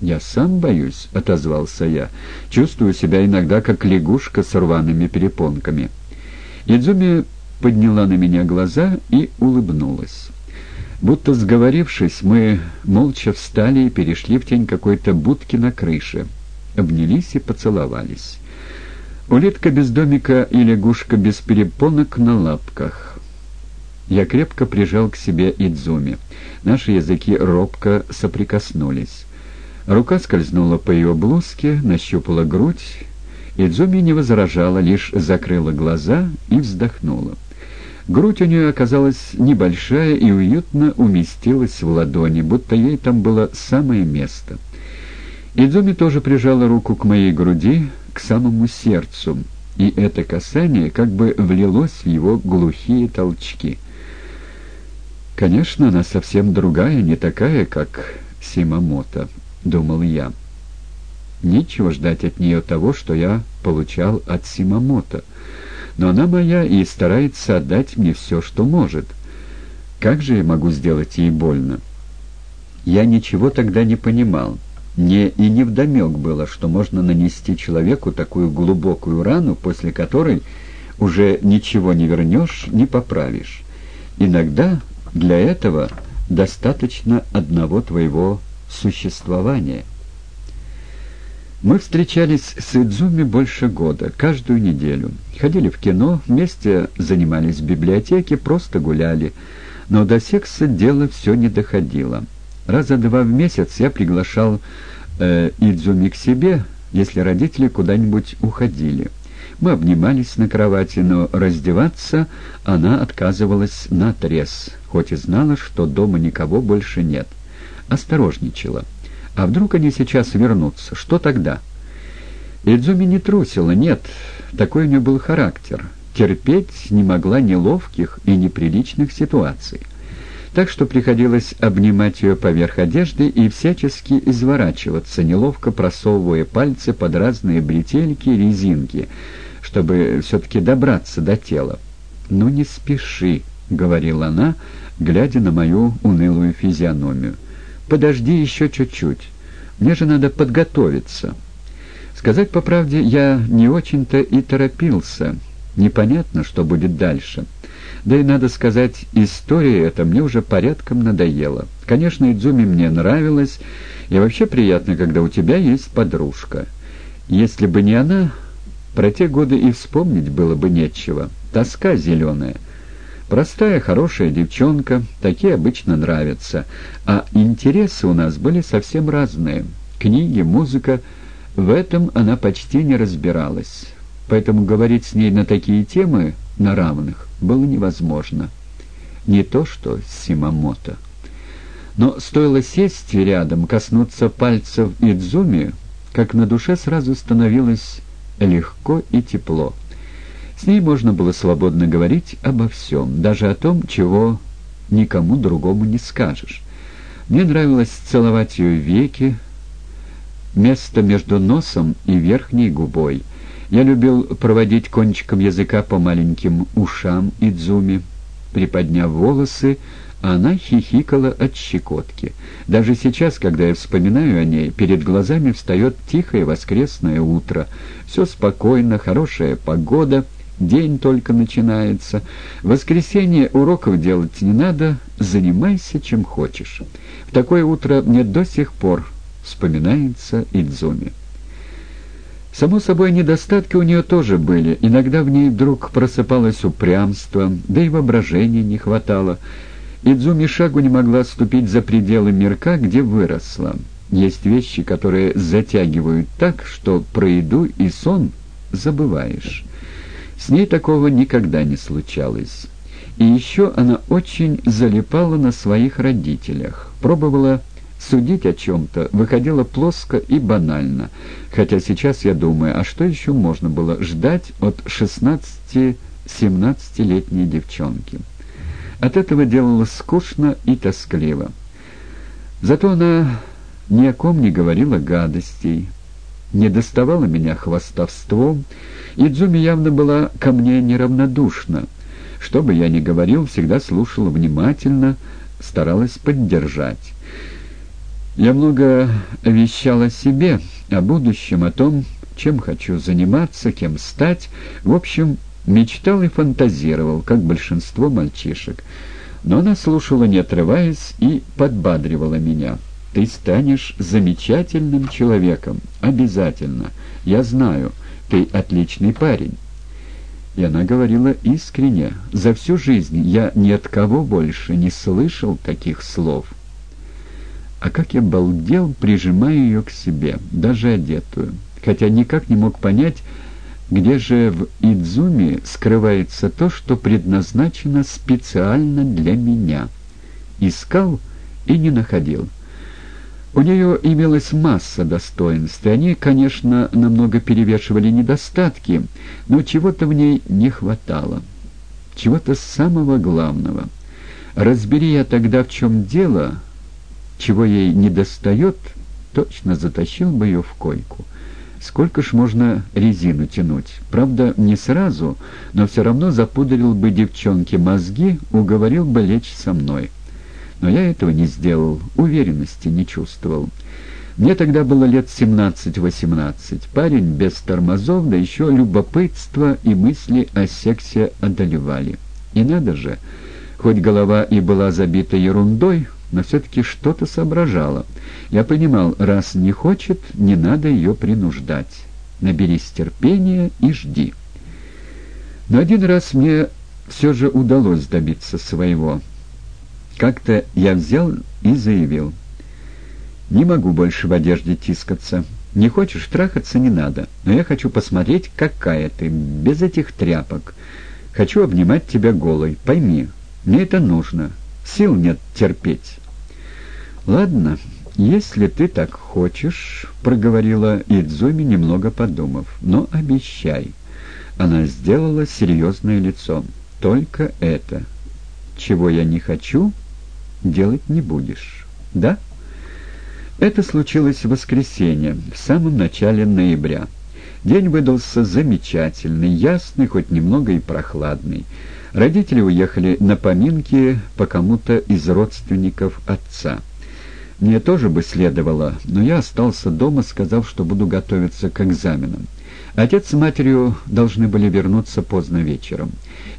«Я сам боюсь», — отозвался я. «Чувствую себя иногда как лягушка с рваными перепонками». Идзуми подняла на меня глаза и улыбнулась. Будто сговорившись, мы молча встали и перешли в тень какой-то будки на крыше. Обнялись и поцеловались. Улитка без домика и лягушка без перепонок на лапках. Я крепко прижал к себе Идзуми. Наши языки робко соприкоснулись. Рука скользнула по ее блузке, нащупала грудь. Идзуми не возражала, лишь закрыла глаза и вздохнула. Грудь у нее оказалась небольшая и уютно уместилась в ладони, будто ей там было самое место. Идзуми тоже прижала руку к моей груди, к самому сердцу, и это касание как бы влилось в его глухие толчки. Конечно, она совсем другая, не такая, как Симамото. — думал я. Нечего ждать от нее того, что я получал от Симамото. Но она моя и старается отдать мне все, что может. Как же я могу сделать ей больно? Я ничего тогда не понимал. Мне и невдомек было, что можно нанести человеку такую глубокую рану, после которой уже ничего не вернешь, не поправишь. Иногда для этого достаточно одного твоего существования. Мы встречались с Идзуми больше года, каждую неделю. Ходили в кино, вместе занимались в библиотеке, просто гуляли. Но до секса дело все не доходило. Раза два в месяц я приглашал э, Идзуми к себе, если родители куда-нибудь уходили. Мы обнимались на кровати, но раздеваться она отказывалась наотрез, хоть и знала, что дома никого больше нет осторожничала. А вдруг они сейчас вернутся? Что тогда? Идзуми не трусила, нет, такой у нее был характер. Терпеть не могла неловких и неприличных ситуаций. Так что приходилось обнимать ее поверх одежды и всячески изворачиваться, неловко просовывая пальцы под разные бретельки и резинки, чтобы все-таки добраться до тела. «Ну не спеши», — говорила она, глядя на мою унылую физиономию подожди еще чуть-чуть. Мне же надо подготовиться. Сказать по правде, я не очень-то и торопился. Непонятно, что будет дальше. Да и, надо сказать, история эта мне уже порядком надоела. Конечно, Идзуми мне нравилась, и вообще приятно, когда у тебя есть подружка. Если бы не она, про те годы и вспомнить было бы нечего. Тоска зеленая — Простая, хорошая девчонка, такие обычно нравятся. А интересы у нас были совсем разные. Книги, музыка. В этом она почти не разбиралась. Поэтому говорить с ней на такие темы, на равных, было невозможно. Не то что с Симамото. Но стоило сесть рядом, коснуться пальцев Идзуми, как на душе сразу становилось легко и тепло. С ней можно было свободно говорить обо всем, даже о том, чего никому другому не скажешь. Мне нравилось целовать ее веки, место между носом и верхней губой. Я любил проводить кончиком языка по маленьким ушам Идзуми, приподняв волосы, она хихикала от щекотки. Даже сейчас, когда я вспоминаю о ней, перед глазами встает тихое воскресное утро. Все спокойно, хорошая погода — День только начинается. Воскресенье уроков делать не надо, занимайся чем хочешь. В такое утро мне до сих пор вспоминается Идзуми. Само собой, недостатки у нее тоже были. Иногда в ней вдруг просыпалось упрямство, да и воображения не хватало. Идзуми шагу не могла ступить за пределы мирка, где выросла. Есть вещи, которые затягивают так, что про еду и сон забываешь. С ней такого никогда не случалось. И еще она очень залипала на своих родителях, пробовала судить о чем-то, выходила плоско и банально. Хотя сейчас я думаю, а что еще можно было ждать от 16-17-летней девчонки? От этого делалось скучно и тоскливо. Зато она ни о ком не говорила гадостей, не доставала меня хвастовством, Идзуми явно была ко мне неравнодушна. Что бы я ни говорил, всегда слушала внимательно, старалась поддержать. Я много вещал о себе, о будущем, о том, чем хочу заниматься, кем стать. В общем, мечтал и фантазировал, как большинство мальчишек. Но она слушала, не отрываясь, и подбадривала меня. «Ты станешь замечательным человеком. Обязательно. Я знаю. Ты отличный парень». И она говорила искренне. «За всю жизнь я ни от кого больше не слышал таких слов». А как я балдел, прижимая ее к себе, даже одетую. Хотя никак не мог понять, где же в Идзуме скрывается то, что предназначено специально для меня. Искал и не находил. У нее имелась масса достоинств, и они, конечно, намного перевешивали недостатки, но чего-то в ней не хватало. Чего-то самого главного. Разбери я тогда, в чем дело, чего ей недостает, точно затащил бы ее в койку. Сколько ж можно резину тянуть? Правда, не сразу, но все равно запудрил бы девчонке мозги, уговорил бы лечь со мной. Но я этого не сделал, уверенности не чувствовал. Мне тогда было лет 17-18. Парень без тормозов, да еще любопытство и мысли о сексе одолевали. И надо же, хоть голова и была забита ерундой, но все-таки что-то соображала. Я понимал, раз не хочет, не надо ее принуждать. Наберись терпения и жди. Но один раз мне все же удалось добиться своего. Как-то я взял и заявил. «Не могу больше в одежде тискаться. Не хочешь трахаться, не надо. Но я хочу посмотреть, какая ты, без этих тряпок. Хочу обнимать тебя голой. Пойми, мне это нужно. Сил нет терпеть». «Ладно, если ты так хочешь», — проговорила Идзуми, немного подумав, — «но обещай». Она сделала серьезное лицо. «Только это. Чего я не хочу, делать не будешь. Да?» Это случилось в воскресенье, в самом начале ноября. День выдался замечательный, ясный, хоть немного и прохладный. Родители уехали на поминки по кому-то из родственников отца. Мне тоже бы следовало, но я остался дома, сказав, что буду готовиться к экзаменам. Отец с матерью должны были вернуться поздно вечером.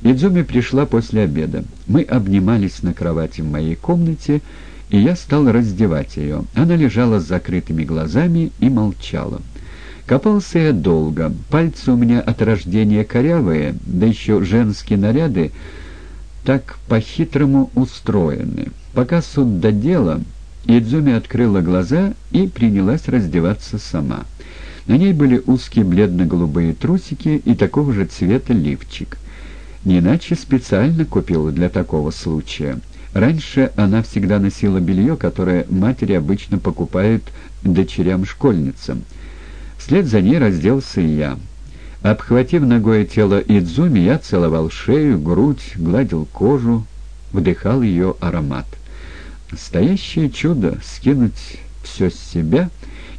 Идзуми пришла после обеда. Мы обнимались на кровати в моей комнате, и я стал раздевать ее. Она лежала с закрытыми глазами и молчала. Копался я долго. Пальцы у меня от рождения корявые, да еще женские наряды так по-хитрому устроены. Пока суд до дела, Идзуми открыла глаза и принялась раздеваться сама. На ней были узкие бледно-голубые трусики и такого же цвета лифчик. Не иначе специально купила для такого случая. Раньше она всегда носила белье, которое матери обычно покупают дочерям-школьницам. Вслед за ней разделся и я. Обхватив ногой тело Идзуми, я целовал шею, грудь, гладил кожу, вдыхал ее аромат. Настоящее чудо — скинуть все с себя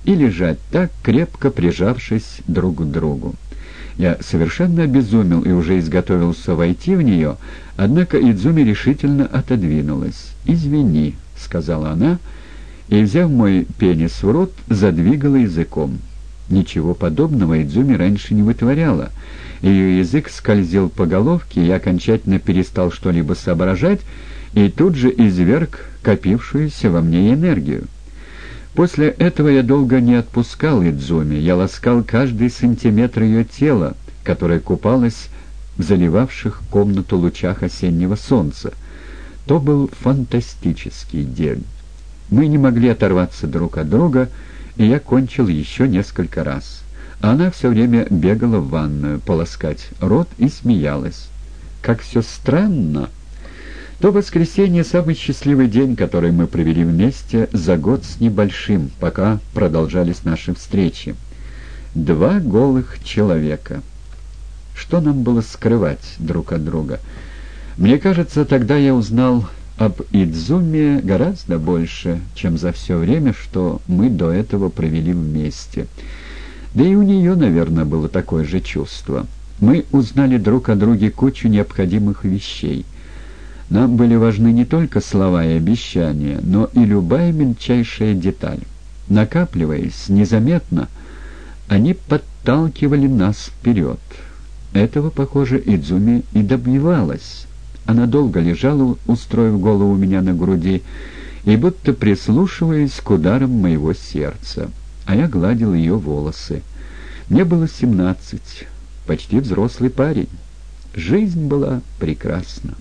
и лежать так, крепко прижавшись друг к другу. Я совершенно обезумел и уже изготовился войти в нее, однако Идзуми решительно отодвинулась. «Извини», — сказала она, и, взяв мой пенис в рот, задвигала языком. Ничего подобного Идзуми раньше не вытворяла. Ее язык скользил по головке, я окончательно перестал что-либо соображать, и тут же изверг копившуюся во мне энергию. После этого я долго не отпускал Идзуми, я ласкал каждый сантиметр ее тела, которое купалось в заливавших комнату лучах осеннего солнца. То был фантастический день. Мы не могли оторваться друг от друга, и я кончил еще несколько раз. Она все время бегала в ванную, полоскать рот и смеялась. «Как все странно!» То воскресенье — самый счастливый день, который мы провели вместе за год с небольшим, пока продолжались наши встречи. Два голых человека. Что нам было скрывать друг от друга? Мне кажется, тогда я узнал об Идзуме гораздо больше, чем за все время, что мы до этого провели вместе. Да и у нее, наверное, было такое же чувство. Мы узнали друг о друге кучу необходимых вещей — Нам были важны не только слова и обещания, но и любая мельчайшая деталь. Накапливаясь незаметно, они подталкивали нас вперед. Этого, похоже, Идзуми и добивалась. Она долго лежала, устроив голову у меня на груди, и будто прислушиваясь к ударам моего сердца. А я гладил ее волосы. Мне было семнадцать, почти взрослый парень. Жизнь была прекрасна.